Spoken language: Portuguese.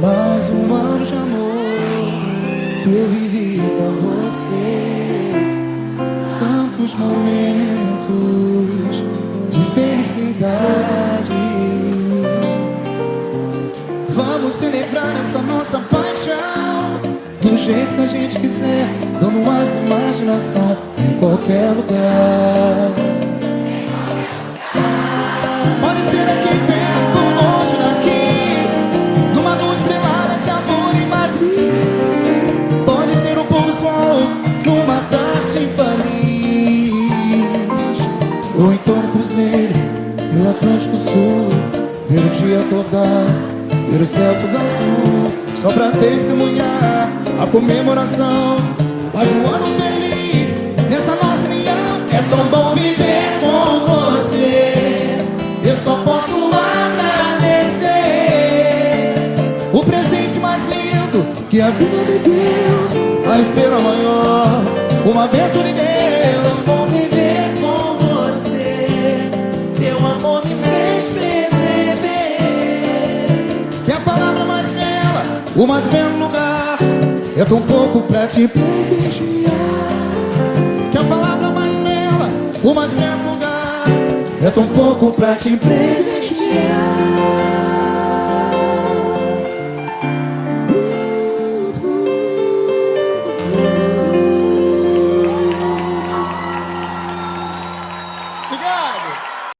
Mais um ano de amor que eu vivi com você. Tantos momentos de felicidade. Vamos celebrar essa nossa paixão do jeito que a gente quiser, dando mais imaginação em qualquer lugar. Ou então um cruzeiro pelo Atlântico Sul, ver o dia acordar, ver o céu tudo azul, só pra testemunhar a comemoração. Mais um ano feliz nessa nossa união. É tão bom viver com você. Eu só posso agradecer o presente mais lindo que a vida me deu. A estrela maior, uma bênção de Deus. O mais belo lugar. É tão pouco pra te presentear. Que a palavra mais bela, o mais belo lugar. É tão pouco pra te presentear.